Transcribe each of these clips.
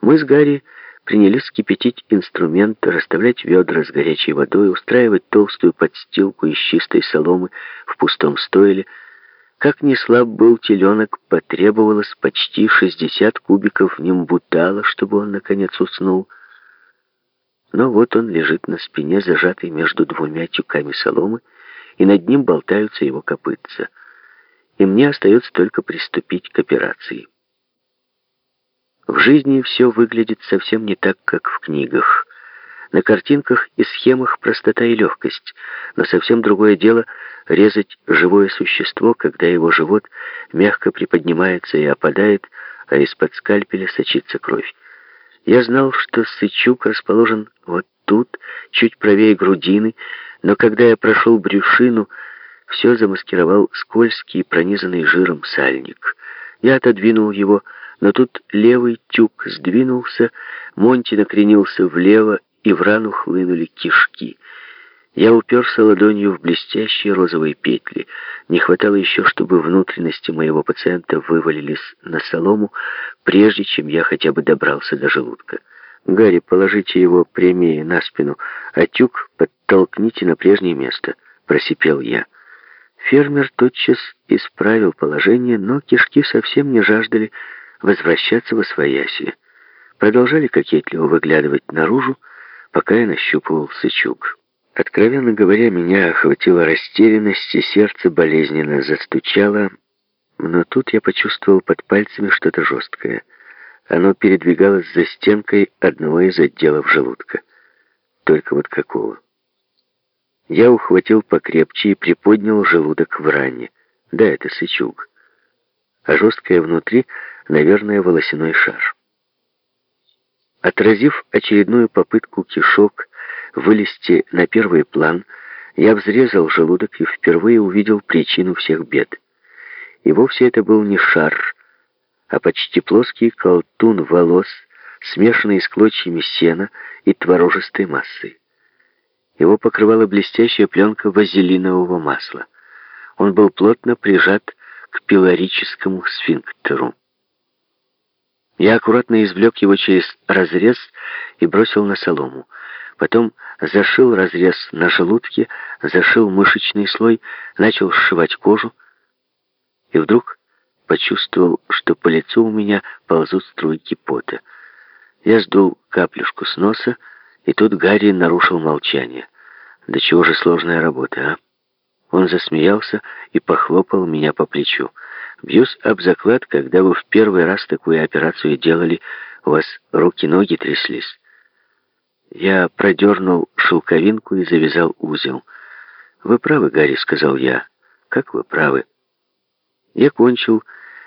Мы с Гарри принялись кипятить инструмент, расставлять ведра с горячей водой, устраивать толстую подстилку из чистой соломы в пустом стойле. Как ни слаб был теленок, потребовалось почти 60 кубиков нимбутала, чтобы он, наконец, уснул. Но вот он лежит на спине, зажатый между двумя тюками соломы, и над ним болтаются его копытца. И мне остается только приступить к операции. В жизни все выглядит совсем не так, как в книгах. На картинках и схемах простота и легкость, но совсем другое дело резать живое существо, когда его живот мягко приподнимается и опадает, а из-под скальпеля сочится кровь. Я знал, что сычук расположен вот тут, чуть правее грудины, но когда я прошел брюшину, все замаскировал скользкий, пронизанный жиром сальник. Я отодвинул его, но тут левый тюк сдвинулся, Монти накренился влево, и в рану хлынули кишки. Я уперся ладонью в блестящие розовые петли. Не хватало еще, чтобы внутренности моего пациента вывалились на солому, прежде чем я хотя бы добрался до желудка. «Гарри, положите его прямее на спину, а тюк подтолкните на прежнее место», — просипел я. Фермер тотчас исправил положение, но кишки совсем не жаждали возвращаться во свояси. Продолжали кокетливо выглядывать наружу, пока я нащупывал сычук. Откровенно говоря, меня охватила растерянность, и сердце болезненно застучало, но тут я почувствовал под пальцами что-то жесткое. Оно передвигалось за стенкой одного из отделов желудка. Только вот какого? Я ухватил покрепче и приподнял желудок в ране. Да, это сычук. А жесткое внутри, наверное, волосяной шар. Отразив очередную попытку кишок вылезти на первый план, я взрезал желудок и впервые увидел причину всех бед. И вовсе это был не шар, а почти плоский колтун волос, смешанный с клочьями сена и творожистой массой. Его покрывала блестящая пленка вазелинового масла. Он был плотно прижат к пилорическому сфинктеру. Я аккуратно извлек его через разрез и бросил на солому. Потом зашил разрез на желудке, зашил мышечный слой, начал сшивать кожу. И вдруг почувствовал, что по лицу у меня ползут струйки пота. Я сдул каплюшку с носа, и тут Гарри нарушил молчание. «Да чего же сложная работа, а?» Он засмеялся и похлопал меня по плечу. «Бьюсь об заклад, когда вы в первый раз такую операцию делали, у вас руки-ноги тряслись». Я продернул шелковинку и завязал узел. «Вы правы, Гарри», — сказал я. «Как вы правы?» Я кончил.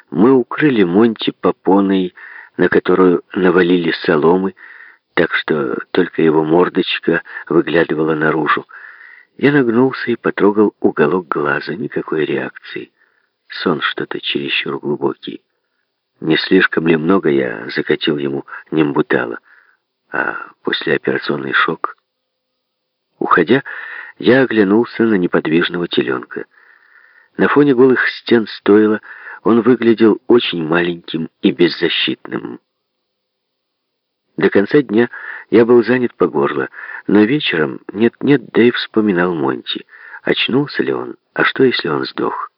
Мы укрыли Монти попоной, на которую навалили соломы, так что только его мордочка выглядывала наружу. Я нагнулся и потрогал уголок глаза. Никакой реакции. Сон что-то чересчур глубокий. Не слишком ли много я закатил ему нембутала? А послеоперационный шок? Уходя, я оглянулся на неподвижного теленка. На фоне голых стен стойла он выглядел очень маленьким и беззащитным. До конца дня я был занят по горло, но вечером нет-нет, да и вспоминал Монти. Очнулся ли он? А что, если он сдох?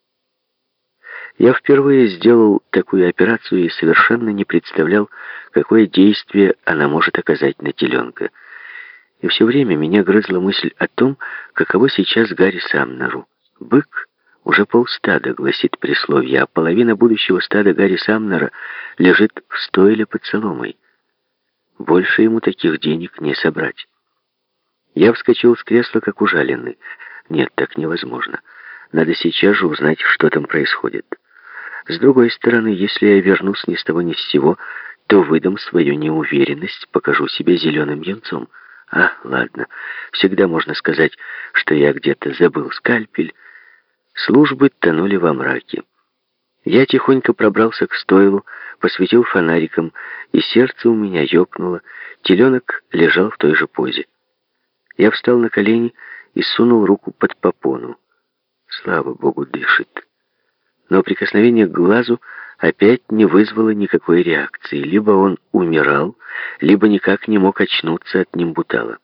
Я впервые сделал такую операцию и совершенно не представлял, какое действие она может оказать на теленка. И все время меня грызла мысль о том, каково сейчас Гарри Самнеру. Бык уже полстада, гласит присловие, а половина будущего стада Гарри Самнера лежит в стойле под соломой. Больше ему таких денег не собрать. Я вскочил с кресла, как ужаленный. Нет, так невозможно. Надо сейчас же узнать, что там происходит. С другой стороны, если я вернусь ни с того ни с сего, то выдам свою неуверенность, покажу себя зеленым янцом. А, ладно, всегда можно сказать, что я где-то забыл скальпель. Службы тонули во мраке. Я тихонько пробрался к стойлу, посветил фонариком, и сердце у меня ёкнуло. Теленок лежал в той же позе. Я встал на колени и сунул руку под попону. Слава богу, дышит. Но прикосновение к глазу опять не вызвало никакой реакции. Либо он умирал, либо никак не мог очнуться от нимбутала.